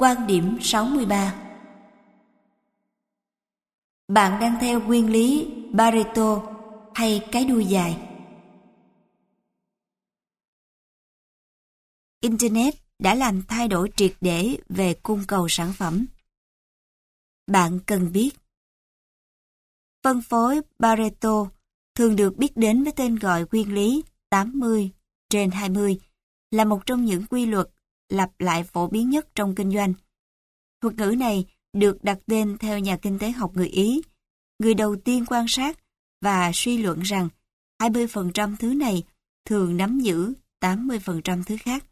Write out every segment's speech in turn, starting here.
Quan điểm 63 Bạn đang theo nguyên lý Pareto hay cái đuôi dài? Internet đã làm thay đổi triệt để về cung cầu sản phẩm. Bạn cần biết Phân phối Pareto thường được biết đến với tên gọi nguyên lý 80 trên 20 là một trong những quy luật lặp lại phổ biến nhất trong kinh doanh. Thuật ngữ này được đặt tên theo nhà kinh tế học người Ý, người đầu tiên quan sát và suy luận rằng 20% thứ này thường nắm giữ 80% thứ khác.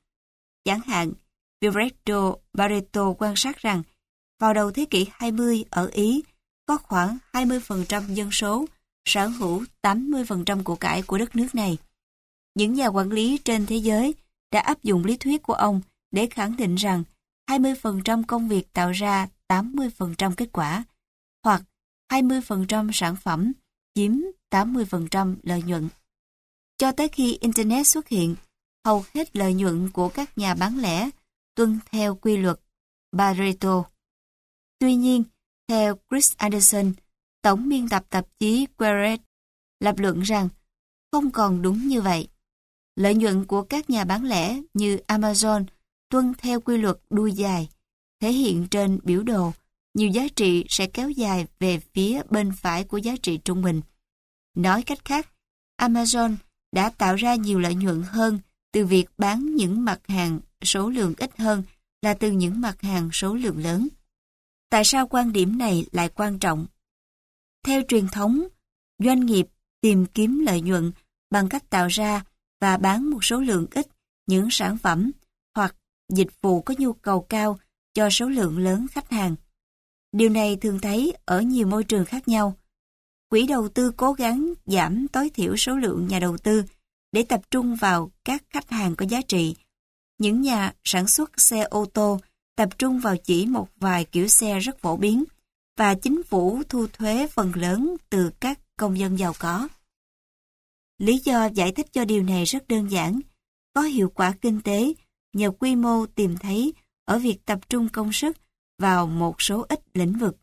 Chẳng hạn, Viretto Barreto quan sát rằng vào đầu thế kỷ 20 ở Ý có khoảng 20% dân số sở hữu 80% của cải của đất nước này. Những nhà quản lý trên thế giới đã áp dụng lý thuyết của ông để khẳng định rằng 20% công việc tạo ra 80% kết quả, hoặc 20% sản phẩm chiếm 80% lợi nhuận. Cho tới khi Internet xuất hiện, hầu hết lợi nhuận của các nhà bán lẻ tuân theo quy luật Pareto. Tuy nhiên, theo Chris Anderson, tổng biên tập tạp chí Quaret, lập luận rằng không còn đúng như vậy. Lợi nhuận của các nhà bán lẻ như Amazon tuân theo quy luật đuôi dài, thể hiện trên biểu đồ, nhiều giá trị sẽ kéo dài về phía bên phải của giá trị trung bình. Nói cách khác, Amazon đã tạo ra nhiều lợi nhuận hơn từ việc bán những mặt hàng số lượng ít hơn là từ những mặt hàng số lượng lớn. Tại sao quan điểm này lại quan trọng? Theo truyền thống, doanh nghiệp tìm kiếm lợi nhuận bằng cách tạo ra và bán một số lượng ít những sản phẩm dịch vụ có nhu cầu cao cho số lượng lớn khách hàng. Điều này thường thấy ở nhiều môi trường khác nhau. Quỹ đầu tư cố gắng giảm tối thiểu số lượng nhà đầu tư để tập trung vào các khách hàng có giá trị. Những nhà sản xuất xe ô tô tập trung vào chỉ một vài kiểu xe rất phổ biến và chính phủ thu thuế phần lớn từ các công dân giàu có. Lý do giải thích cho điều này rất đơn giản, có hiệu quả kinh tế nhờ quy mô tìm thấy ở việc tập trung công sức vào một số ít lĩnh vực.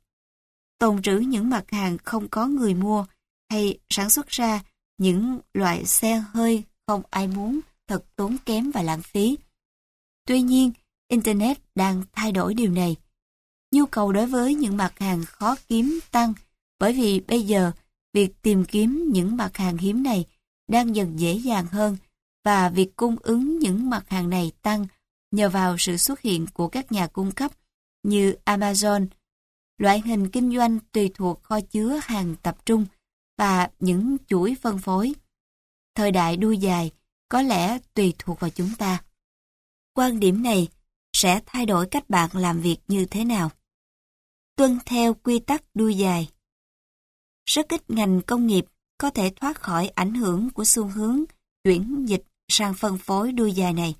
Tồn trữ những mặt hàng không có người mua hay sản xuất ra những loại xe hơi không ai muốn thật tốn kém và lãng phí. Tuy nhiên, Internet đang thay đổi điều này. Nhu cầu đối với những mặt hàng khó kiếm tăng bởi vì bây giờ việc tìm kiếm những mặt hàng hiếm này đang dần dễ dàng hơn và việc cung ứng những mặt hàng này tăng nhờ vào sự xuất hiện của các nhà cung cấp như Amazon, loại hình kinh doanh tùy thuộc kho chứa hàng tập trung và những chuỗi phân phối. Thời đại đuôi dài có lẽ tùy thuộc vào chúng ta. Quan điểm này sẽ thay đổi cách bạn làm việc như thế nào. Tuân theo quy tắc đuôi dài. Rất ít ngành công nghiệp có thể thoát khỏi ảnh hưởng của xu hướng chuyển dịch sang phân phối đuôi dài này.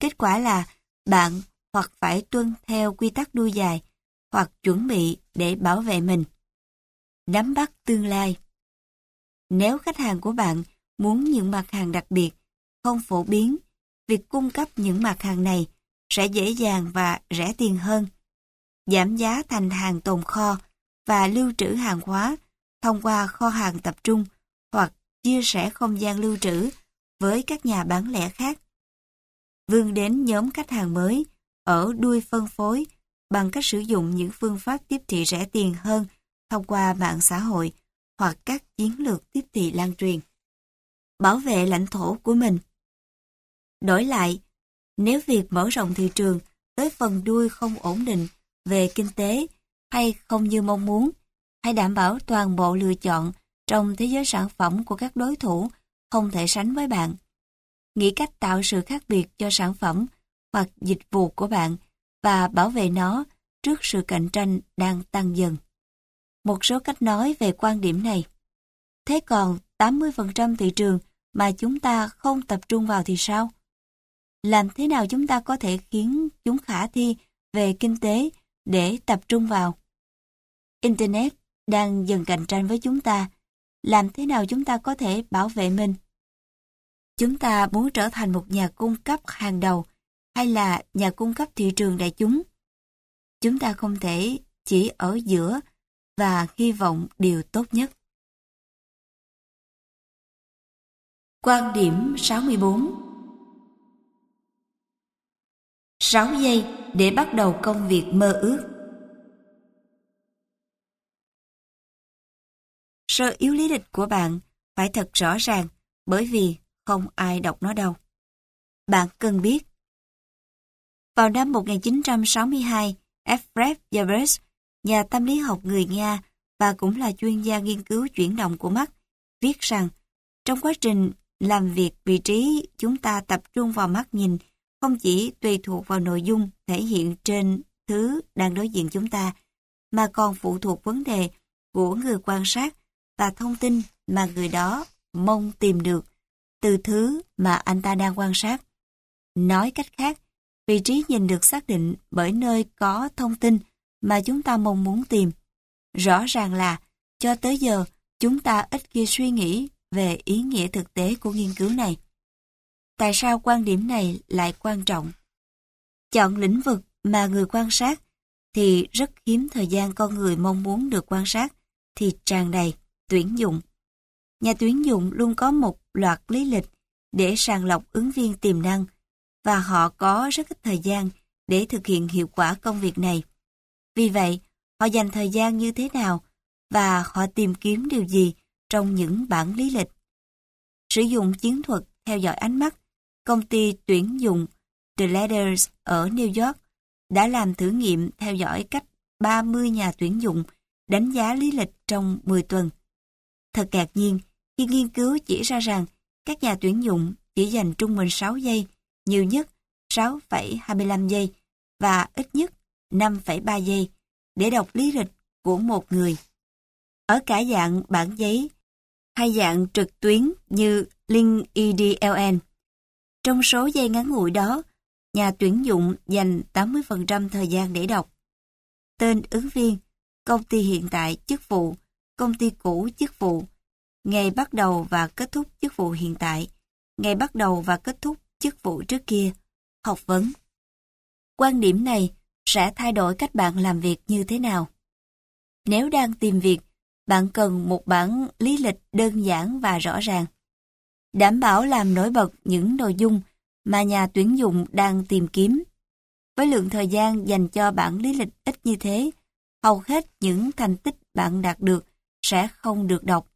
Kết quả là bạn hoặc phải tuân theo quy tắc đuôi dài hoặc chuẩn bị để bảo vệ mình. Nắm bắt tương lai Nếu khách hàng của bạn muốn những mặt hàng đặc biệt, không phổ biến, việc cung cấp những mặt hàng này sẽ dễ dàng và rẻ tiền hơn. Giảm giá thành hàng tồn kho và lưu trữ hàng hóa thông qua kho hàng tập trung hoặc chia sẻ không gian lưu trữ với các nhà bán lẻ khác. Vươn đến nhóm khách hàng mới ở đuôi phân phối bằng cách sử dụng những phương pháp tiếp thị rẻ tiền hơn thông qua mạng xã hội hoặc các chiến lược tiếp thị lan truyền. Bảo vệ lãnh thổ của mình Đổi lại, nếu việc mở rộng thị trường tới phần đuôi không ổn định về kinh tế hay không như mong muốn, hãy đảm bảo toàn bộ lựa chọn trong thế giới sản phẩm của các đối thủ không thể sánh với bạn. Nghĩ cách tạo sự khác biệt cho sản phẩm hoặc dịch vụ của bạn và bảo vệ nó trước sự cạnh tranh đang tăng dần. Một số cách nói về quan điểm này. Thế còn 80% thị trường mà chúng ta không tập trung vào thì sao? Làm thế nào chúng ta có thể khiến chúng khả thi về kinh tế để tập trung vào? Internet đang dần cạnh tranh với chúng ta. Làm thế nào chúng ta có thể bảo vệ mình? Chúng ta muốn trở thành một nhà cung cấp hàng đầu hay là nhà cung cấp thị trường đại chúng? chúng ta không thể chỉ ở giữa và hy vọng điều tốt nhất. Quan điểm 64 6 giây để bắt đầu công việc mơ ước Sơ yếu lý lịch của bạn phải thật rõ ràng bởi vì không ai đọc nó đâu. Bạn cần biết. Vào năm 1962, Alfred Yabes, nhà tâm lý học người Nga và cũng là chuyên gia nghiên cứu chuyển động của mắt, viết rằng trong quá trình làm việc vị trí chúng ta tập trung vào mắt nhìn không chỉ tùy thuộc vào nội dung thể hiện trên thứ đang đối diện chúng ta, mà còn phụ thuộc vấn đề của người quan sát và thông tin mà người đó mong tìm được từ thứ mà anh ta đang quan sát. Nói cách khác, vị trí nhìn được xác định bởi nơi có thông tin mà chúng ta mong muốn tìm. Rõ ràng là, cho tới giờ, chúng ta ít khi suy nghĩ về ý nghĩa thực tế của nghiên cứu này. Tại sao quan điểm này lại quan trọng? Chọn lĩnh vực mà người quan sát thì rất hiếm thời gian con người mong muốn được quan sát thì tràn đầy tuyển dụng. Nhà tuyển dụng luôn có một loạt lý lịch để sàng lọc ứng viên tiềm năng và họ có rất ít thời gian để thực hiện hiệu quả công việc này. Vì vậy, họ dành thời gian như thế nào và họ tìm kiếm điều gì trong những bản lý lịch. Sử dụng chiến thuật theo dõi ánh mắt, công ty tuyển dụng The letters ở New York đã làm thử nghiệm theo dõi cách 30 nhà tuyển dụng đánh giá lý lịch trong 10 tuần. Thật ngạc nhiên khi nghiên cứu chỉ ra rằng các nhà tuyển dụng chỉ dành trung bình 6 giây, nhiều nhất 6,25 giây và ít nhất 5,3 giây để đọc lý lịch của một người. Ở cả dạng bản giấy hay dạng trực tuyến như LinkedIn. Trong số giây ngắn ngủi đó, nhà tuyển dụng dành 80% thời gian để đọc. Tên ứng viên, công ty hiện tại chức vụ, công ty cũ chức vụ, ngày bắt đầu và kết thúc chức vụ hiện tại, ngày bắt đầu và kết thúc chức vụ trước kia, học vấn. Quan điểm này sẽ thay đổi cách bạn làm việc như thế nào. Nếu đang tìm việc, bạn cần một bản lý lịch đơn giản và rõ ràng. Đảm bảo làm nổi bật những nội dung mà nhà tuyển dụng đang tìm kiếm. Với lượng thời gian dành cho bản lý lịch ít như thế, hầu hết những thành tích bạn đạt được sẽ không được đọc.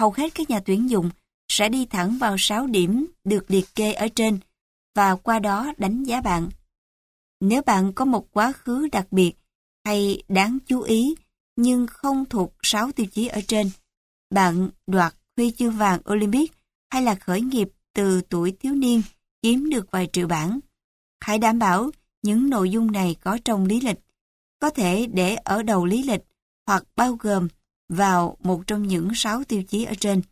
Hầu hết các nhà tuyển dụng sẽ đi thẳng vào 6 điểm được liệt kê ở trên và qua đó đánh giá bạn. Nếu bạn có một quá khứ đặc biệt hay đáng chú ý nhưng không thuộc 6 tiêu chí ở trên, bạn đoạt huy chương vàng Olympic hay là khởi nghiệp từ tuổi thiếu niên kiếm được vài triệu bảng. Hãy đảm bảo những nội dung này có trong lý lịch, có thể để ở đầu lý lịch hoặc bao gồm vào một trong những sáu tiêu chí ở trên.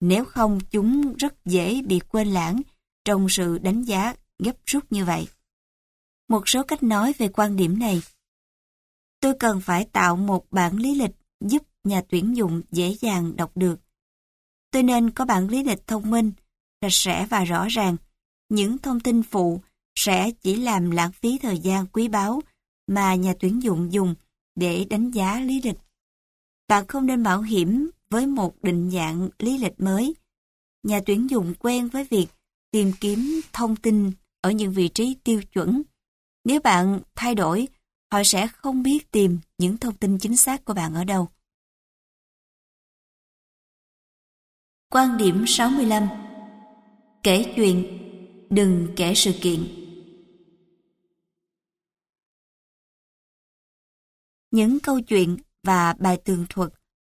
Nếu không, chúng rất dễ bị quên lãng trong sự đánh giá gấp rút như vậy. Một số cách nói về quan điểm này. Tôi cần phải tạo một bản lý lịch giúp nhà tuyển dụng dễ dàng đọc được. Tôi nên có bản lý lịch thông minh, sạch sẽ và rõ ràng. Những thông tin phụ sẽ chỉ làm lãng phí thời gian quý báu mà nhà tuyển dụng dùng để đánh giá lý lịch. Bạn không nên mạo hiểm với một định dạng lý lịch mới. Nhà tuyển dụng quen với việc tìm kiếm thông tin ở những vị trí tiêu chuẩn. Nếu bạn thay đổi, họ sẽ không biết tìm những thông tin chính xác của bạn ở đâu. Quan điểm 65 Kể chuyện, đừng kể sự kiện. Những câu chuyện và bài tường thuật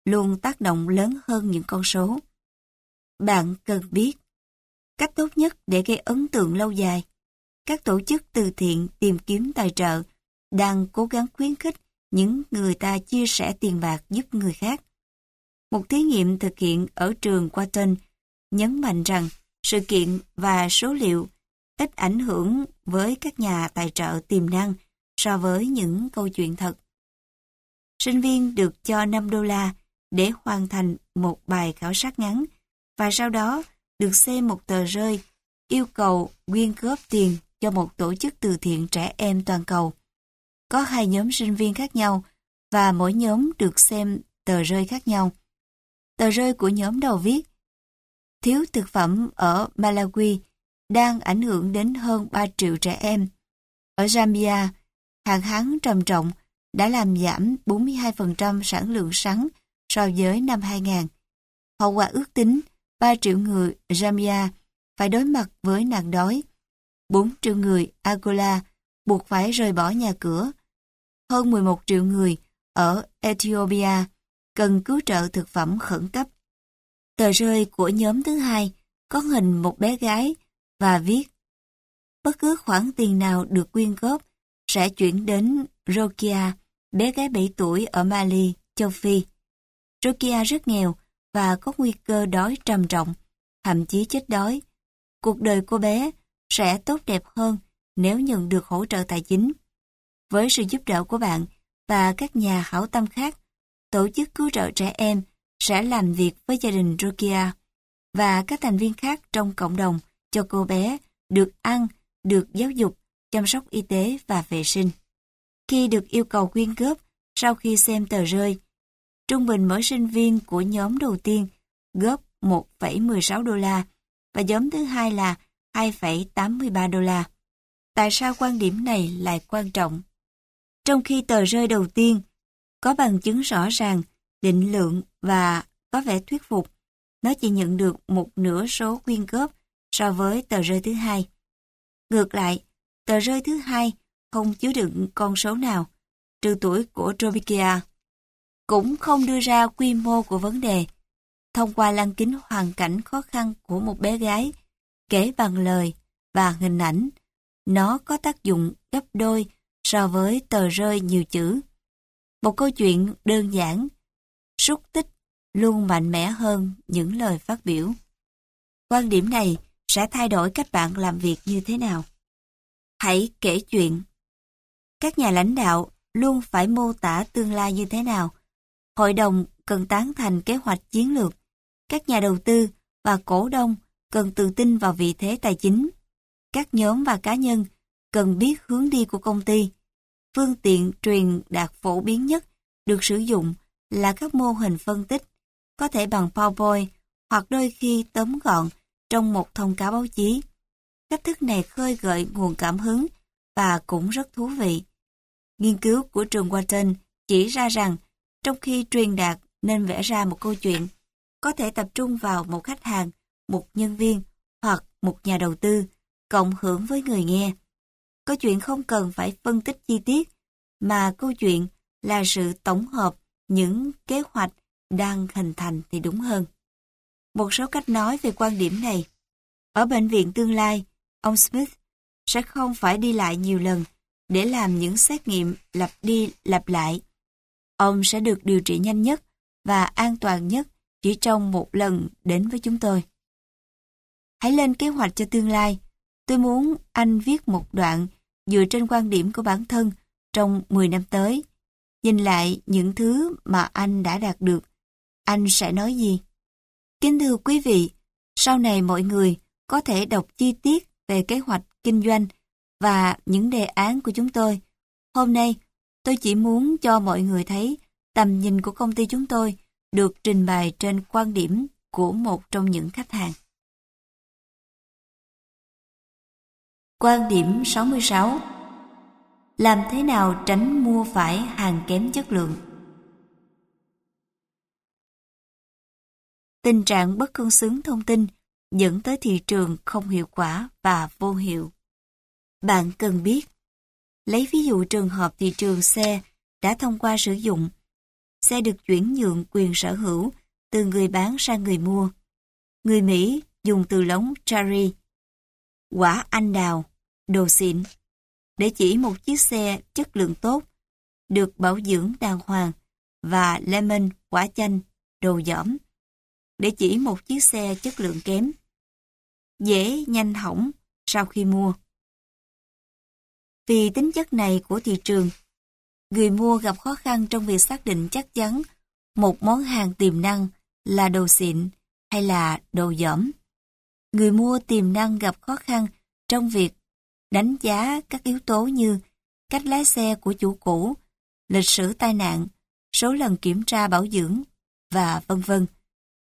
luôn tác động lớn hơn những con số. Bạn cần biết, cách tốt nhất để gây ấn tượng lâu dài. Các tổ chức từ thiện tìm kiếm tài trợ đang cố gắng khuyến khích những người ta chia sẻ tiền bạc giúp người khác. Một thí nghiệm thực hiện ở trường Wharton nhấn mạnh rằng sự kiện và số liệu ít ảnh hưởng với các nhà tài trợ tiềm năng so với những câu chuyện thật. Sinh viên được cho 5 đô la để hoàn thành một bài khảo sát ngắn và sau đó được xem một tờ rơi yêu cầu quyên góp tiền cho một tổ chức từ thiện trẻ em toàn cầu. có hai nhóm sinh viên khác nhau và mỗi nhóm được xem tờ rơi khác nhau. Tờ rơi của nhóm đầu viết Thiếu thực phẩm ở Malawi đang ảnh hưởng đến hơn 3 triệu trẻ em. Ở Zambia, hạn hán trầm trọng đã làm giảm 42% sản lượng sắn so với năm 2000. Hậu quả ước tính 3 triệu người Zambia phải đối mặt với nạn đói. 4 triệu người Angola buộc phải rời bỏ nhà cửa. Hơn 11 triệu người ở Ethiopia cần cứu trợ thực phẩm khẩn cấp. Tờ rơi của nhóm thứ hai có hình một bé gái và viết Bất cứ khoản tiền nào được quyên góp sẽ chuyển đến Rokia, bé gái 7 tuổi ở Mali, châu Phi. Rokia rất nghèo và có nguy cơ đói trầm trọng, thậm chí chết đói. Cuộc đời cô bé sẽ tốt đẹp hơn nếu nhận được hỗ trợ tài chính. Với sự giúp đỡ của bạn và các nhà hảo tâm khác, tổ chức cứu trợ trẻ em sẽ làm việc với gia đình Rokia và các thành viên khác trong cộng đồng cho cô bé được ăn, được giáo dục, chăm sóc y tế và vệ sinh. Khi được yêu cầu quyên góp sau khi xem tờ rơi, trung bình mỗi sinh viên của nhóm đầu tiên góp 1,16 đô la và nhóm thứ hai là 2,83 đô la. Tại sao quan điểm này lại quan trọng? Trong khi tờ rơi đầu tiên có bằng chứng rõ ràng, định lượng và có vẻ thuyết phục, nó chỉ nhận được một nửa số quyên góp so với tờ rơi thứ hai. Ngược lại, tờ rơi thứ hai không chứa đựng con số nào, trừ tuổi của Tropikia. Cũng không đưa ra quy mô của vấn đề. Thông qua lăng kính hoàn cảnh khó khăn của một bé gái, kể bằng lời và hình ảnh, nó có tác dụng gấp đôi so với tờ rơi nhiều chữ. Một câu chuyện đơn giản, xúc tích luôn mạnh mẽ hơn những lời phát biểu. Quan điểm này sẽ thay đổi cách bạn làm việc như thế nào. Hãy kể chuyện. Các nhà lãnh đạo luôn phải mô tả tương lai như thế nào. Hội đồng cần tán thành kế hoạch chiến lược. Các nhà đầu tư và cổ đông cần tự tin vào vị thế tài chính. Các nhóm và cá nhân cần biết hướng đi của công ty. Phương tiện truyền đạt phổ biến nhất được sử dụng là các mô hình phân tích, có thể bằng PowerPoint hoặc đôi khi tóm gọn trong một thông cáo báo chí. Cách thức này khơi gợi nguồn cảm hứng và cũng rất thú vị. Nghiên cứu của trường Wharton chỉ ra rằng trong khi truyền đạt nên vẽ ra một câu chuyện, có thể tập trung vào một khách hàng, một nhân viên hoặc một nhà đầu tư, cộng hưởng với người nghe. Câu chuyện không cần phải phân tích chi tiết, mà câu chuyện là sự tổng hợp những kế hoạch đang hình thành thì đúng hơn. Một số cách nói về quan điểm này. Ở bệnh viện tương lai, ông Smith sẽ không phải đi lại nhiều lần để làm những xét nghiệm lặp đi lặp lại. Ông sẽ được điều trị nhanh nhất và an toàn nhất chỉ trong một lần đến với chúng tôi. Hãy lên kế hoạch cho tương lai. Tôi muốn anh viết một đoạn dựa trên quan điểm của bản thân trong 10 năm tới. Nhìn lại những thứ mà anh đã đạt được, anh sẽ nói gì? Kính thưa quý vị, sau này mọi người có thể đọc chi tiết về kế hoạch kinh doanh và những đề án của chúng tôi. Hôm nay, tôi chỉ muốn cho mọi người thấy tầm nhìn của công ty chúng tôi được trình bày trên quan điểm của một trong những khách hàng. Quan điểm 66 Làm thế nào tránh mua phải hàng kém chất lượng? Tình trạng bất cân xứng thông tin dẫn tới thị trường không hiệu quả và vô hiệu. Bạn cần biết, lấy ví dụ trường hợp thị trường xe đã thông qua sử dụng, xe được chuyển nhượng quyền sở hữu từ người bán sang người mua. Người Mỹ dùng từ lóng cherry, quả anh đào, đồ xịn, để chỉ một chiếc xe chất lượng tốt, được bảo dưỡng đàng hoàng, và lemon, quả chanh, đồ giỏm, để chỉ một chiếc xe chất lượng kém. Dễ nhanh hỏng sau khi mua. Vì tính chất này của thị trường, người mua gặp khó khăn trong việc xác định chắc chắn một món hàng tiềm năng là đồ xịn hay là đồ dởm. Người mua tiềm năng gặp khó khăn trong việc đánh giá các yếu tố như cách lái xe của chủ cũ, lịch sử tai nạn, số lần kiểm tra bảo dưỡng và vân vân.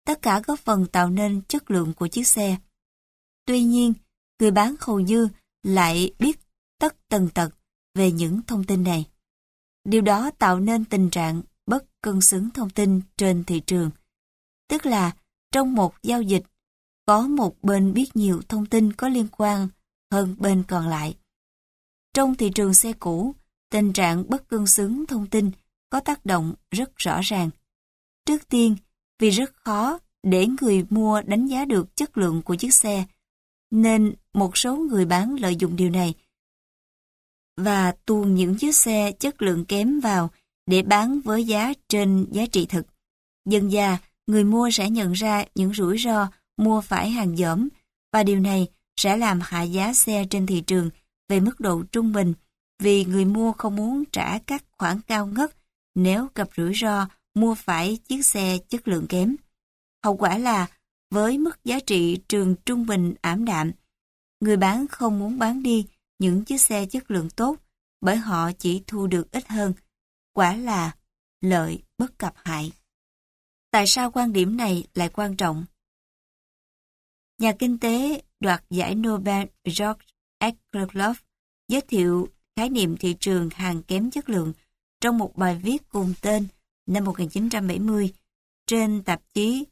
Tất cả góp phần tạo nên chất lượng của chiếc xe. Tuy nhiên, người bán hầu như lại biết tất tần tật về những thông tin này. Điều đó tạo nên tình trạng bất cân xứng thông tin trên thị trường. Tức là trong một giao dịch, có một bên biết nhiều thông tin có liên quan hơn bên còn lại. Trong thị trường xe cũ, tình trạng bất cân xứng thông tin có tác động rất rõ ràng. Trước tiên, vì rất khó để người mua đánh giá được chất lượng của chiếc xe, nên một số người bán lợi dụng điều này và tuôn những chiếc xe chất lượng kém vào để bán với giá trên giá trị thực. Dần già, người mua sẽ nhận ra những rủi ro mua phải hàng dởm và điều này sẽ làm hạ giá xe trên thị trường về mức độ trung bình vì người mua không muốn trả các khoản cao ngất nếu gặp rủi ro mua phải chiếc xe chất lượng kém. Hậu quả là với mức giá trị trường trung bình ảm đạm, người bán không muốn bán đi những chiếc xe chất lượng tốt bởi họ chỉ thu được ít hơn. Quả là lợi bất cập hại. Tại sao quan điểm này lại quan trọng? Nhà kinh tế đoạt giải Nobel George Akerlof giới thiệu khái niệm thị trường hàng kém chất lượng trong một bài viết cùng tên năm 1970 trên tạp chí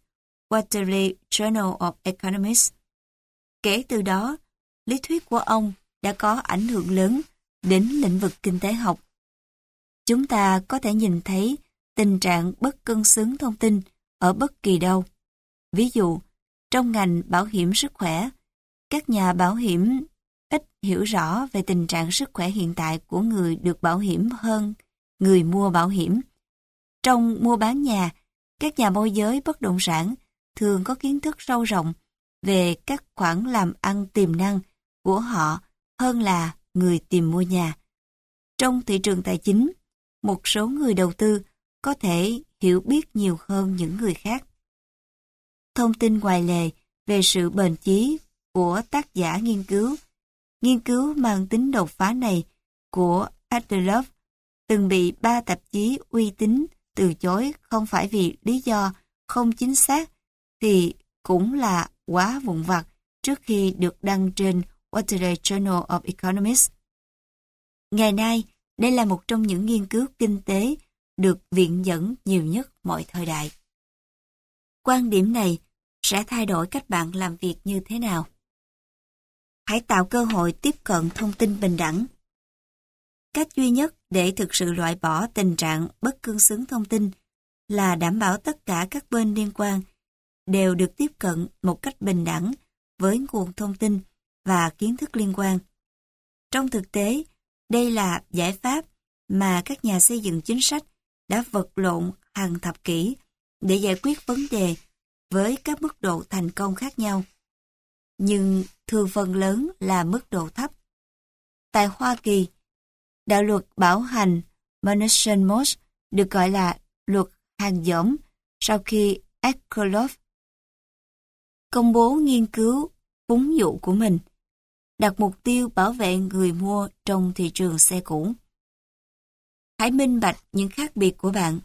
Quarterly Journal of Economics. Kể từ đó, lý thuyết của ông đã có ảnh hưởng lớn đến lĩnh vực kinh tế học. Chúng ta có thể nhìn thấy tình trạng bất cân xứng thông tin ở bất kỳ đâu. Ví dụ, trong ngành bảo hiểm sức khỏe, các nhà bảo hiểm ít hiểu rõ về tình trạng sức khỏe hiện tại của người được bảo hiểm hơn người mua bảo hiểm. Trong mua bán nhà, các nhà môi giới bất động sản thường có kiến thức sâu rộng về các khoản làm ăn tiềm năng của họ hơn là người tìm mua nhà. Trong thị trường tài chính, một số người đầu tư có thể hiểu biết nhiều hơn những người khác. Thông tin ngoài lề về sự bền chí của tác giả nghiên cứu. Nghiên cứu mang tính đột phá này của Adlerov từng bị ba tạp chí uy tín từ chối không phải vì lý do không chính xác thì cũng là quá vụn vặt trước khi được đăng trên Quarterly Journal of Economics. Ngày nay, đây là một trong những nghiên cứu kinh tế được viện dẫn nhiều nhất mọi thời đại. Quan điểm này sẽ thay đổi cách bạn làm việc như thế nào. Hãy tạo cơ hội tiếp cận thông tin bình đẳng. Cách duy nhất để thực sự loại bỏ tình trạng bất cương xứng thông tin là đảm bảo tất cả các bên liên quan đều được tiếp cận một cách bình đẳng với nguồn thông tin và kiến thức liên quan. Trong thực tế, đây là giải pháp mà các nhà xây dựng chính sách đã vật lộn hàng thập kỷ để giải quyết vấn đề với các mức độ thành công khác nhau. Nhưng thường phần lớn là mức độ thấp. Tại Hoa Kỳ, đạo luật bảo hành Manation Moss được gọi là luật hàng dỗm sau khi Akerlof công bố nghiên cứu phúng dụ của mình, đặt mục tiêu bảo vệ người mua trong thị trường xe cũ. Hãy minh bạch những khác biệt của bạn.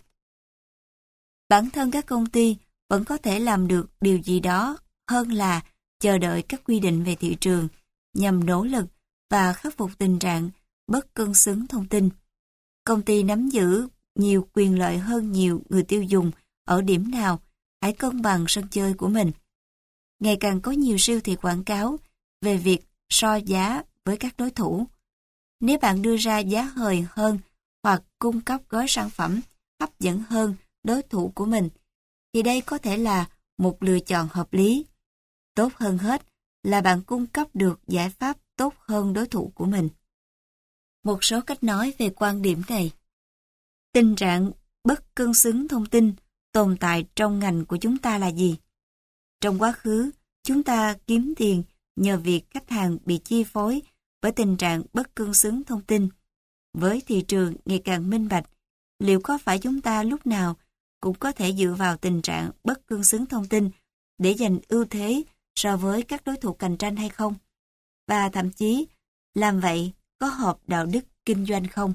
Bản thân các công ty vẫn có thể làm được điều gì đó hơn là chờ đợi các quy định về thị trường nhằm nỗ lực và khắc phục tình trạng bất cân xứng thông tin. Công ty nắm giữ nhiều quyền lợi hơn nhiều người tiêu dùng ở điểm nào, hãy cân bằng sân chơi của mình. Ngày càng có nhiều siêu thị quảng cáo về việc so giá với các đối thủ. Nếu bạn đưa ra giá hời hơn hoặc cung cấp gói sản phẩm hấp dẫn hơn đối thủ của mình, thì đây có thể là một lựa chọn hợp lý. Tốt hơn hết là bạn cung cấp được giải pháp tốt hơn đối thủ của mình. Một số cách nói về quan điểm này. Tình trạng bất cân xứng thông tin tồn tại trong ngành của chúng ta là gì? Trong quá khứ, chúng ta kiếm tiền nhờ việc khách hàng bị chi phối bởi tình trạng bất cương xứng thông tin. Với thị trường ngày càng minh bạch, liệu có phải chúng ta lúc nào cũng có thể dựa vào tình trạng bất cương xứng thông tin để giành ưu thế so với các đối thủ cạnh tranh hay không? Và thậm chí, làm vậy có hợp đạo đức kinh doanh không?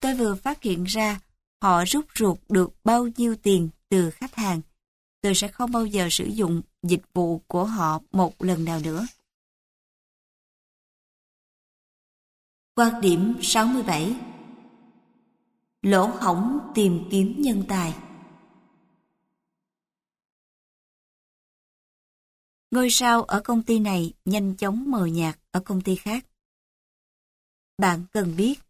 Tôi vừa phát hiện ra họ rút ruột được bao nhiêu tiền từ khách hàng. Tôi sẽ không bao giờ sử dụng dịch vụ của họ một lần nào nữa. Quan điểm 67 Lỗ hỏng tìm kiếm nhân tài Ngôi sao ở công ty này nhanh chóng mờ nhạt ở công ty khác. Bạn cần biết,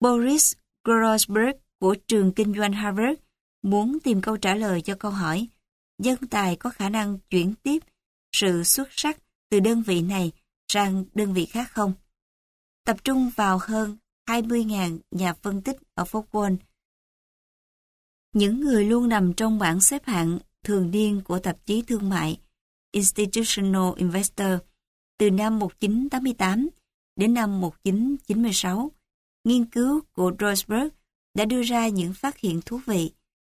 Boris Grossberg của trường kinh doanh Harvard muốn tìm câu trả lời cho câu hỏi dân tài có khả năng chuyển tiếp sự xuất sắc từ đơn vị này sang đơn vị khác không? Tập trung vào hơn 20.000 nhà phân tích ở phố Wall. Những người luôn nằm trong bảng xếp hạng thường niên của tạp chí thương mại Institutional Investor từ năm 1988 đến năm 1996. Nghiên cứu của Rosberg đã đưa ra những phát hiện thú vị.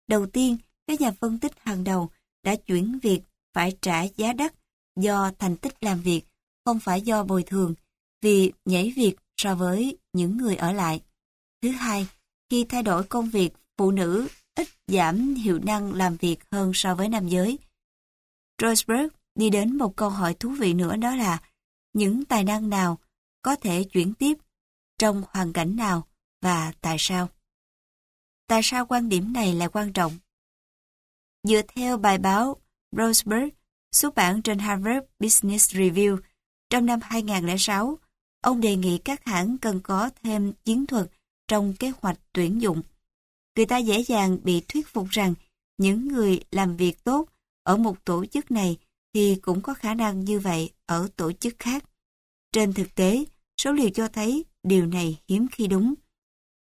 Đầu tiên, các nhà phân tích hàng đầu đã chuyển việc phải trả giá đắt do thành tích làm việc, không phải do bồi thường, vì nhảy việc so với những người ở lại. Thứ hai, khi thay đổi công việc, phụ nữ ít giảm hiệu năng làm việc hơn so với nam giới. Rosberg đi đến một câu hỏi thú vị nữa đó là những tài năng nào có thể chuyển tiếp trong hoàn cảnh nào và tại sao. Tại sao quan điểm này là quan trọng? Dựa theo bài báo Roseberg xuất bản trên Harvard Business Review trong năm 2006, ông đề nghị các hãng cần có thêm chiến thuật trong kế hoạch tuyển dụng. Người ta dễ dàng bị thuyết phục rằng những người làm việc tốt ở một tổ chức này thì cũng có khả năng như vậy ở tổ chức khác. Trên thực tế, số liệu cho thấy điều này hiếm khi đúng.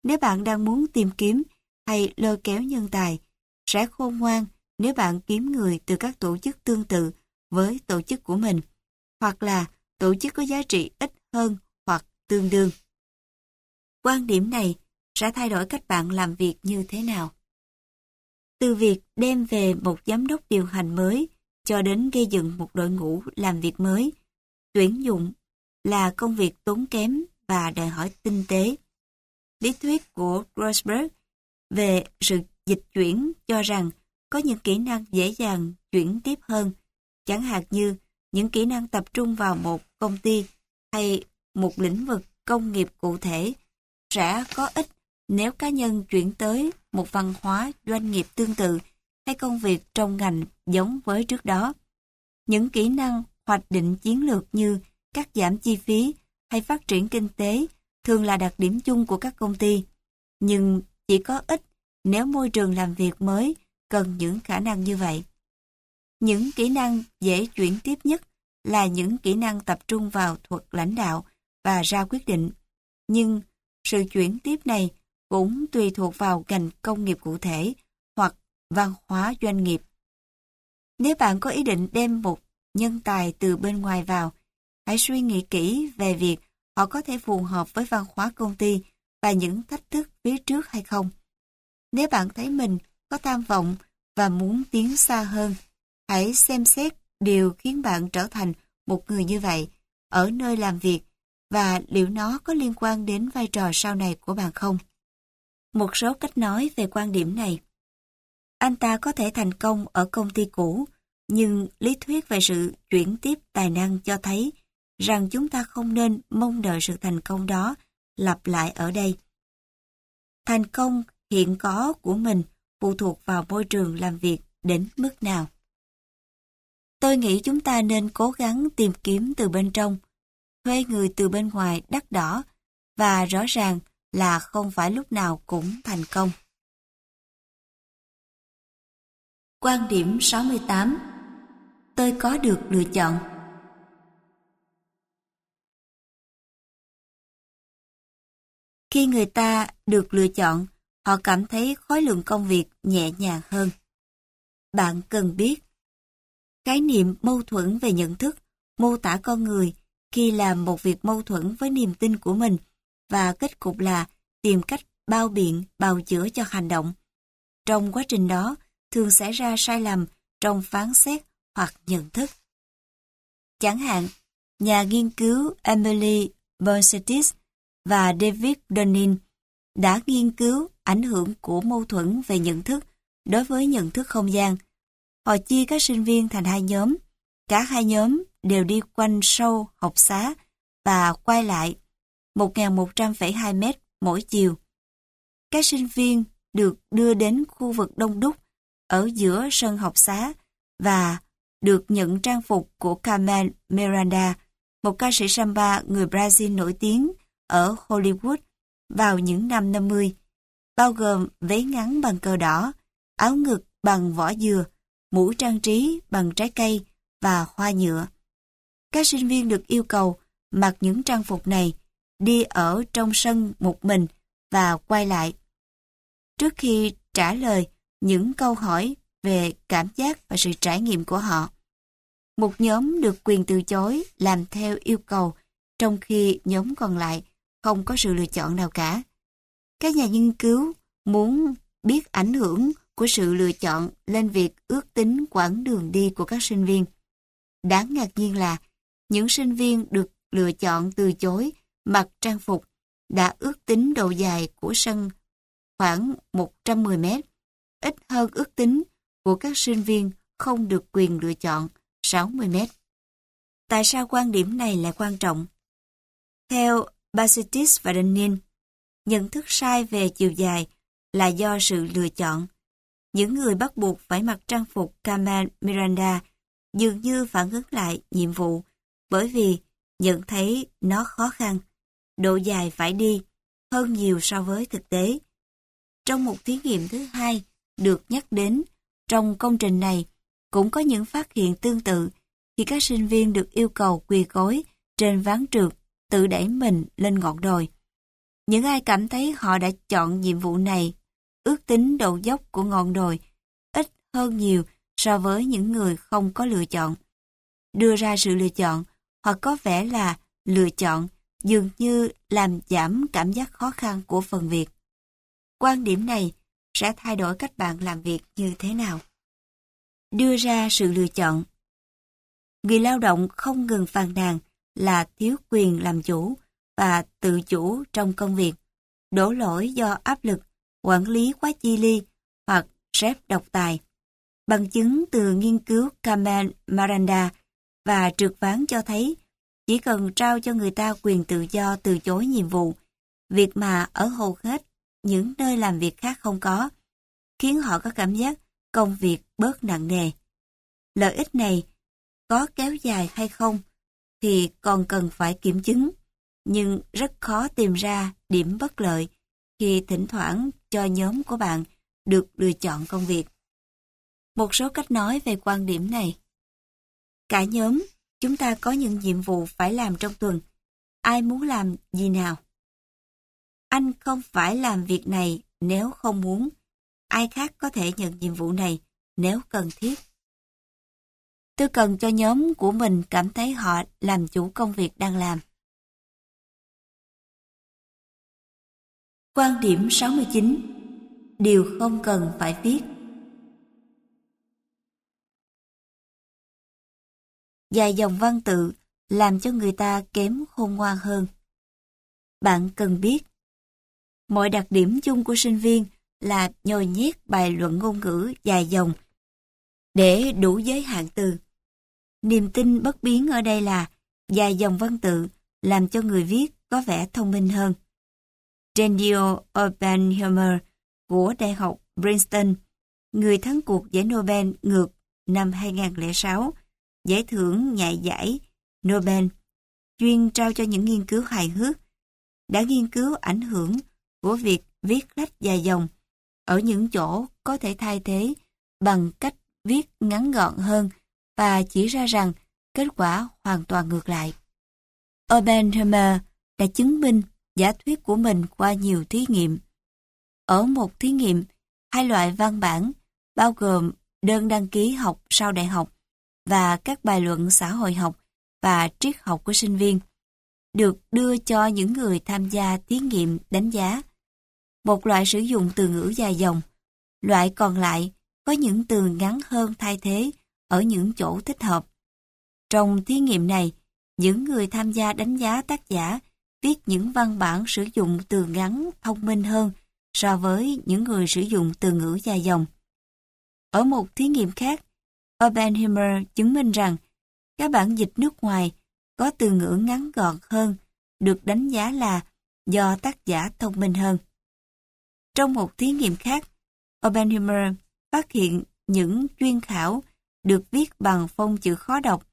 Nếu bạn đang muốn tìm kiếm hay lôi kéo nhân tài, sẽ khôn ngoan nếu bạn kiếm người từ các tổ chức tương tự với tổ chức của mình, hoặc là tổ chức có giá trị ít hơn hoặc tương đương. Quan điểm này sẽ thay đổi cách bạn làm việc như thế nào. Từ việc đem về một giám đốc điều hành mới cho đến gây dựng một đội ngũ làm việc mới, tuyển dụng là công việc tốn kém và đòi hỏi tinh tế. Lý thuyết của Grossberg về sự dịch chuyển cho rằng có những kỹ năng dễ dàng chuyển tiếp hơn, chẳng hạn như những kỹ năng tập trung vào một công ty hay một lĩnh vực công nghiệp cụ thể sẽ có ích nếu cá nhân chuyển tới một văn hóa doanh nghiệp tương tự hay công việc trong ngành giống với trước đó. Những kỹ năng hoạch định chiến lược như cắt giảm chi phí hay phát triển kinh tế thường là đặc điểm chung của các công ty, nhưng chỉ có ích nếu môi trường làm việc mới cần những khả năng như vậy. Những kỹ năng dễ chuyển tiếp nhất là những kỹ năng tập trung vào thuật lãnh đạo và ra quyết định. Nhưng sự chuyển tiếp này cũng tùy thuộc vào ngành công nghiệp cụ thể hoặc văn hóa doanh nghiệp. Nếu bạn có ý định đem một nhân tài từ bên ngoài vào, hãy suy nghĩ kỹ về việc họ có thể phù hợp với văn hóa công ty và những thách thức phía trước hay không. Nếu bạn thấy mình có tham vọng và muốn tiến xa hơn, hãy xem xét điều khiến bạn trở thành một người như vậy ở nơi làm việc và liệu nó có liên quan đến vai trò sau này của bạn không. Một số cách nói về quan điểm này. Anh ta có thể thành công ở công ty cũ, nhưng lý thuyết về sự chuyển tiếp tài năng cho thấy rằng chúng ta không nên mong đợi sự thành công đó lặp lại ở đây. Thành công hiện có của mình phụ thuộc vào môi trường làm việc đến mức nào. Tôi nghĩ chúng ta nên cố gắng tìm kiếm từ bên trong, thuê người từ bên ngoài đắt đỏ và rõ ràng là không phải lúc nào cũng thành công. Quan điểm 68 Tôi có được lựa chọn Khi người ta được lựa chọn, họ cảm thấy khối lượng công việc nhẹ nhàng hơn. Bạn cần biết, khái niệm mâu thuẫn về nhận thức mô tả con người khi làm một việc mâu thuẫn với niềm tin của mình và kết cục là tìm cách bao biện, bào chữa cho hành động. Trong quá trình đó, thường xảy ra sai lầm trong phán xét hoặc nhận thức. Chẳng hạn, nhà nghiên cứu Emily Bonsetis và David Dunning đã nghiên cứu ảnh hưởng của mâu thuẫn về nhận thức đối với nhận thức không gian. Họ chia các sinh viên thành hai nhóm. Cả hai nhóm đều đi quanh sâu học xá và quay lại 1.100,2 mét mỗi chiều. Các sinh viên được đưa đến khu vực đông đúc ở giữa sân học xá và được nhận trang phục của Carmen Miranda, một ca sĩ samba người Brazil nổi tiếng ở Hollywood vào những năm 50, bao gồm váy ngắn bằng cờ đỏ, áo ngực bằng vỏ dừa, mũ trang trí bằng trái cây và hoa nhựa. Các sinh viên được yêu cầu mặc những trang phục này, đi ở trong sân một mình và quay lại. Trước khi trả lời những câu hỏi về cảm giác và sự trải nghiệm của họ, một nhóm được quyền từ chối làm theo yêu cầu, trong khi nhóm còn lại không có sự lựa chọn nào cả. Các nhà nghiên cứu muốn biết ảnh hưởng của sự lựa chọn lên việc ước tính quãng đường đi của các sinh viên. Đáng ngạc nhiên là những sinh viên được lựa chọn từ chối mặc trang phục đã ước tính độ dài của sân khoảng 110 mét, ít hơn ước tính của các sinh viên không được quyền lựa chọn 60 mét. Tại sao quan điểm này lại quan trọng? Theo Basitis và Denin, nhận thức sai về chiều dài là do sự lựa chọn. Những người bắt buộc phải mặc trang phục Carmen Miranda dường như phản ứng lại nhiệm vụ bởi vì nhận thấy nó khó khăn, độ dài phải đi hơn nhiều so với thực tế. Trong một thí nghiệm thứ hai được nhắc đến trong công trình này cũng có những phát hiện tương tự khi các sinh viên được yêu cầu quỳ gối trên ván trượt tự đẩy mình lên ngọn đồi. Những ai cảm thấy họ đã chọn nhiệm vụ này, ước tính độ dốc của ngọn đồi ít hơn nhiều so với những người không có lựa chọn. Đưa ra sự lựa chọn hoặc có vẻ là lựa chọn dường như làm giảm cảm giác khó khăn của phần việc. Quan điểm này sẽ thay đổi cách bạn làm việc như thế nào. Đưa ra sự lựa chọn Người lao động không ngừng phàn nàn là thiếu quyền làm chủ và tự chủ trong công việc, đổ lỗi do áp lực, quản lý quá chi ly hoặc sếp độc tài. Bằng chứng từ nghiên cứu Carmen Miranda và trượt ván cho thấy chỉ cần trao cho người ta quyền tự do từ chối nhiệm vụ, việc mà ở hầu hết những nơi làm việc khác không có, khiến họ có cảm giác công việc bớt nặng nề. Lợi ích này có kéo dài hay không thì còn cần phải kiểm chứng, nhưng rất khó tìm ra điểm bất lợi khi thỉnh thoảng cho nhóm của bạn được lựa chọn công việc. Một số cách nói về quan điểm này. Cả nhóm, chúng ta có những nhiệm vụ phải làm trong tuần. Ai muốn làm gì nào? Anh không phải làm việc này nếu không muốn. Ai khác có thể nhận nhiệm vụ này nếu cần thiết. Tôi cần cho nhóm của mình cảm thấy họ làm chủ công việc đang làm. Quan điểm 69 Điều không cần phải viết Dài dòng văn tự làm cho người ta kém khôn ngoan hơn. Bạn cần biết, Mọi đặc điểm chung của sinh viên là nhồi nhét bài luận ngôn ngữ dài dòng để đủ giới hạn từ. Niềm tin bất biến ở đây là dài dòng văn tự làm cho người viết có vẻ thông minh hơn. Daniel Oppenheimer của Đại học Princeton, người thắng cuộc giải Nobel ngược năm 2006, giải thưởng nhạy giải Nobel, chuyên trao cho những nghiên cứu hài hước, đã nghiên cứu ảnh hưởng của việc viết lách dài dòng ở những chỗ có thể thay thế bằng cách viết ngắn gọn hơn và chỉ ra rằng kết quả hoàn toàn ngược lại. Oppenheimer đã chứng minh giả thuyết của mình qua nhiều thí nghiệm. Ở một thí nghiệm, hai loại văn bản bao gồm đơn đăng ký học sau đại học và các bài luận xã hội học và triết học của sinh viên được đưa cho những người tham gia thí nghiệm đánh giá. Một loại sử dụng từ ngữ dài dòng, loại còn lại có những từ ngắn hơn thay thế ở những chỗ thích hợp. Trong thí nghiệm này, những người tham gia đánh giá tác giả viết những văn bản sử dụng từ ngắn thông minh hơn so với những người sử dụng từ ngữ dài dòng. Ở một thí nghiệm khác, Oppenheimer chứng minh rằng các bản dịch nước ngoài có từ ngữ ngắn gọn hơn được đánh giá là do tác giả thông minh hơn. Trong một thí nghiệm khác, Oppenheimer phát hiện những chuyên khảo được viết bằng phông chữ khó đọc,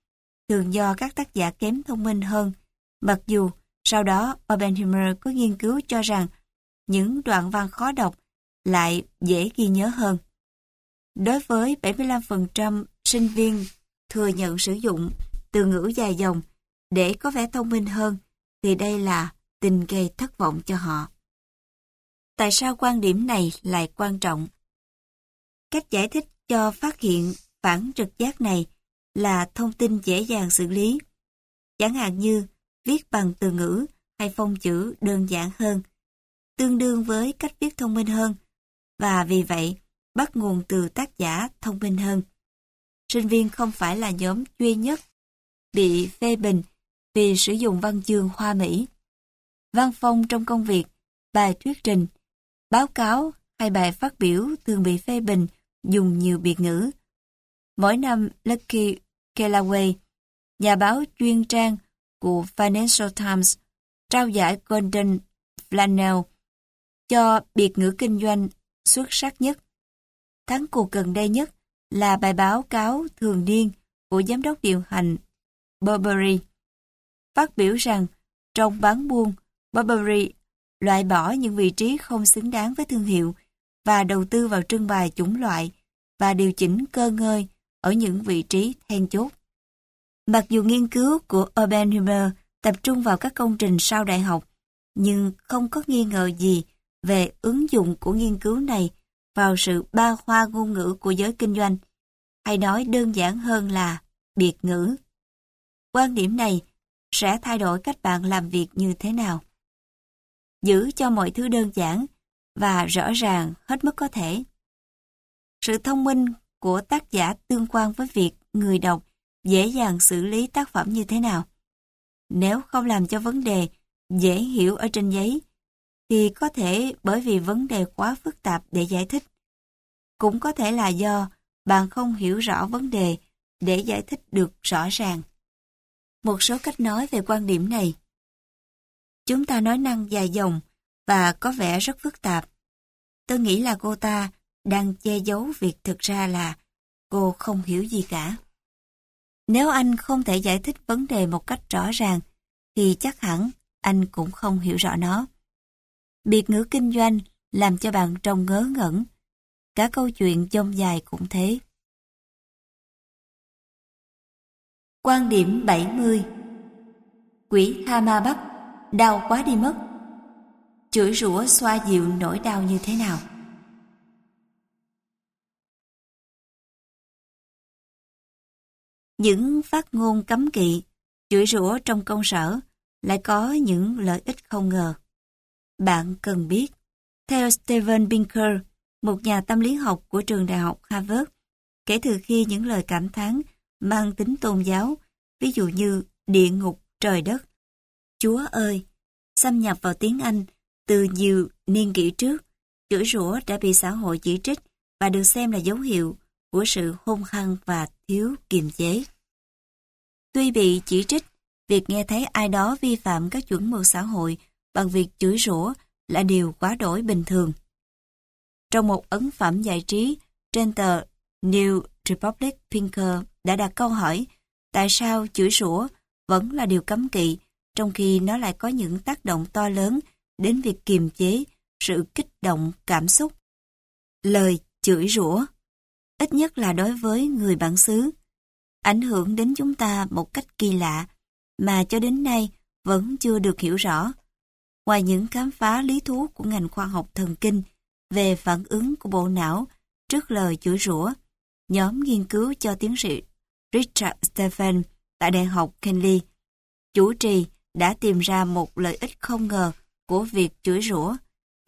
thường do các tác giả kém thông minh hơn, mặc dù sau đó Oppenheimer có nghiên cứu cho rằng những đoạn văn khó đọc lại dễ ghi nhớ hơn. Đối với 75% sinh viên thừa nhận sử dụng từ ngữ dài dòng để có vẻ thông minh hơn, thì đây là tình gây thất vọng cho họ. Tại sao quan điểm này lại quan trọng? Cách giải thích cho phát hiện phản trực giác này là thông tin dễ dàng xử lý. Chẳng hạn như viết bằng từ ngữ hay phông chữ đơn giản hơn, tương đương với cách viết thông minh hơn, và vì vậy bắt nguồn từ tác giả thông minh hơn. Sinh viên không phải là nhóm duy nhất bị phê bình vì sử dụng văn chương hoa mỹ. Văn phong trong công việc, bài thuyết trình, báo cáo hay bài phát biểu thường bị phê bình dùng nhiều biệt ngữ. Mỗi năm, Lucky Kellaway, nhà báo chuyên trang của Financial Times, trao giải Golden Flannel cho biệt ngữ kinh doanh xuất sắc nhất. thắng cuộc gần đây nhất là bài báo cáo thường niên của giám đốc điều hành Burberry. Phát biểu rằng trong bán buôn, Burberry loại bỏ những vị trí không xứng đáng với thương hiệu và đầu tư vào trưng bày chủng loại và điều chỉnh cơ ngơi ở những vị trí then chốt. Mặc dù nghiên cứu của Oppenheimer tập trung vào các công trình sau đại học, nhưng không có nghi ngờ gì về ứng dụng của nghiên cứu này vào sự ba hoa ngôn ngữ của giới kinh doanh, hay nói đơn giản hơn là biệt ngữ. Quan điểm này sẽ thay đổi cách bạn làm việc như thế nào. Giữ cho mọi thứ đơn giản và rõ ràng hết mức có thể. Sự thông minh của tác giả tương quan với việc người đọc dễ dàng xử lý tác phẩm như thế nào. Nếu không làm cho vấn đề dễ hiểu ở trên giấy, thì có thể bởi vì vấn đề quá phức tạp để giải thích. Cũng có thể là do bạn không hiểu rõ vấn đề để giải thích được rõ ràng. Một số cách nói về quan điểm này. Chúng ta nói năng dài dòng và có vẻ rất phức tạp. Tôi nghĩ là cô ta đang che giấu việc thực ra là cô không hiểu gì cả. Nếu anh không thể giải thích vấn đề một cách rõ ràng, thì chắc hẳn anh cũng không hiểu rõ nó. Biệt ngữ kinh doanh làm cho bạn trông ngớ ngẩn. Cả câu chuyện dông dài cũng thế. Quan điểm 70 Quỷ Tha Ma Bắc, đau quá đi mất. Chửi rủa xoa dịu nỗi đau như thế nào? Những phát ngôn cấm kỵ, chửi rủa trong công sở lại có những lợi ích không ngờ. Bạn cần biết, theo Steven Pinker, một nhà tâm lý học của trường đại học Harvard, kể từ khi những lời cảm thán mang tính tôn giáo, ví dụ như địa ngục, trời đất, Chúa ơi, xâm nhập vào tiếng Anh từ nhiều niên kỷ trước, chửi rủa đã bị xã hội chỉ trích và được xem là dấu hiệu của sự hung hăng và thiếu kiềm chế. Tuy bị chỉ trích, việc nghe thấy ai đó vi phạm các chuẩn mực xã hội bằng việc chửi rủa là điều quá đổi bình thường. Trong một ấn phẩm giải trí trên tờ New Republic Pinker đã đặt câu hỏi tại sao chửi rủa vẫn là điều cấm kỵ trong khi nó lại có những tác động to lớn đến việc kiềm chế sự kích động cảm xúc. Lời chửi rủa ít nhất là đối với người bản xứ, ảnh hưởng đến chúng ta một cách kỳ lạ mà cho đến nay vẫn chưa được hiểu rõ. Ngoài những khám phá lý thú của ngành khoa học thần kinh về phản ứng của bộ não trước lời chửi rủa, nhóm nghiên cứu cho tiến sĩ Richard Stephen tại Đại học Kenley chủ trì đã tìm ra một lợi ích không ngờ của việc chửi rủa,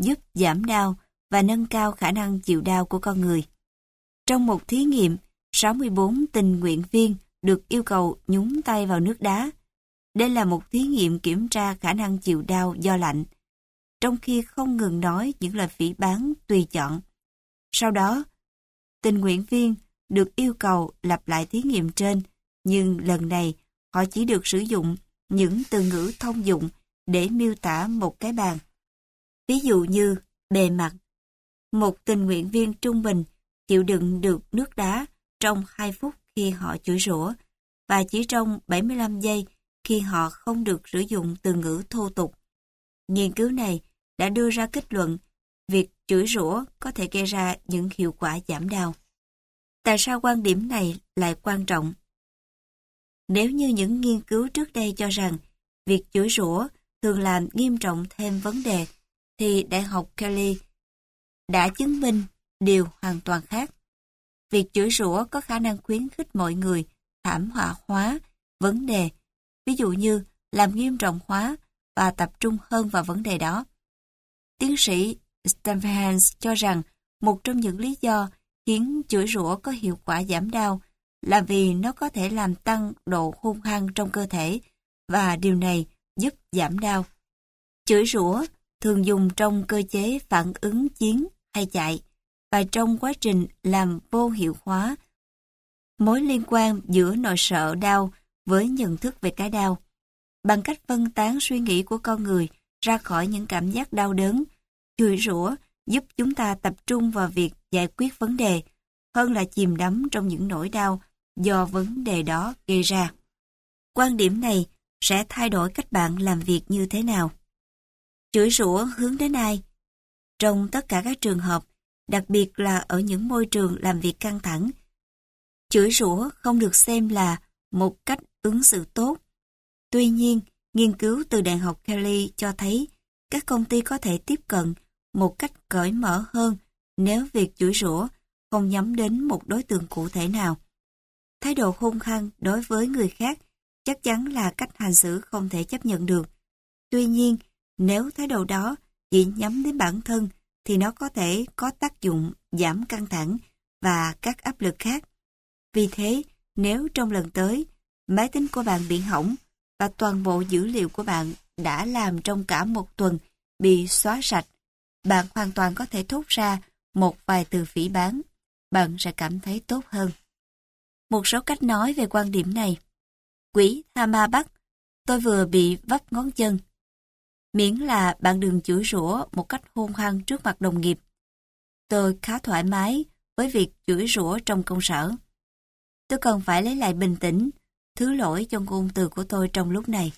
giúp giảm đau và nâng cao khả năng chịu đau của con người. Trong một thí nghiệm, 64 tình nguyện viên được yêu cầu nhúng tay vào nước đá. Đây là một thí nghiệm kiểm tra khả năng chịu đau do lạnh, trong khi không ngừng nói những lời phỉ bán tùy chọn. Sau đó, tình nguyện viên được yêu cầu lặp lại thí nghiệm trên, nhưng lần này họ chỉ được sử dụng những từ ngữ thông dụng để miêu tả một cái bàn. Ví dụ như bề mặt. Một tình nguyện viên trung bình chịu đựng được nước đá trong 2 phút khi họ chửi rủa và chỉ trong 75 giây khi họ không được sử dụng từ ngữ thô tục. Nghiên cứu này đã đưa ra kết luận việc chửi rủa có thể gây ra những hiệu quả giảm đau. Tại sao quan điểm này lại quan trọng? Nếu như những nghiên cứu trước đây cho rằng việc chửi rủa thường làm nghiêm trọng thêm vấn đề, thì Đại học Kelly đã chứng minh điều hoàn toàn khác. Việc chửi rủa có khả năng khuyến khích mọi người thảm họa hóa vấn đề, ví dụ như làm nghiêm trọng hóa và tập trung hơn vào vấn đề đó. Tiến sĩ Stanford cho rằng một trong những lý do khiến chửi rủa có hiệu quả giảm đau là vì nó có thể làm tăng độ hung hăng trong cơ thể và điều này giúp giảm đau. Chửi rủa thường dùng trong cơ chế phản ứng chiến hay chạy và trong quá trình làm vô hiệu hóa mối liên quan giữa nỗi sợ đau với nhận thức về cái đau. Bằng cách phân tán suy nghĩ của con người ra khỏi những cảm giác đau đớn, chửi rủa giúp chúng ta tập trung vào việc giải quyết vấn đề, hơn là chìm đắm trong những nỗi đau do vấn đề đó gây ra. Quan điểm này sẽ thay đổi cách bạn làm việc như thế nào. Chửi rủa hướng đến ai? Trong tất cả các trường hợp, đặc biệt là ở những môi trường làm việc căng thẳng, chửi rủa không được xem là một cách ứng xử tốt. Tuy nhiên, nghiên cứu từ Đại học Kelly cho thấy các công ty có thể tiếp cận một cách cởi mở hơn nếu việc chửi rủa không nhắm đến một đối tượng cụ thể nào. Thái độ hung hăng đối với người khác chắc chắn là cách hành xử không thể chấp nhận được. Tuy nhiên, nếu thái độ đó chỉ nhắm đến bản thân thì nó có thể có tác dụng giảm căng thẳng và các áp lực khác. Vì thế, nếu trong lần tới máy tính của bạn bị hỏng và toàn bộ dữ liệu của bạn đã làm trong cả một tuần bị xóa sạch, bạn hoàn toàn có thể thốt ra một vài từ phỉ bán. Bạn sẽ cảm thấy tốt hơn. Một số cách nói về quan điểm này. Quỷ Hama Bắc, tôi vừa bị vấp ngón chân. Miễn là bạn đừng chửi rủa một cách hôn hăng trước mặt đồng nghiệp. Tôi khá thoải mái với việc chửi rủa trong công sở. Tôi cần phải lấy lại bình tĩnh, thứ lỗi cho ngôn từ của tôi trong lúc này.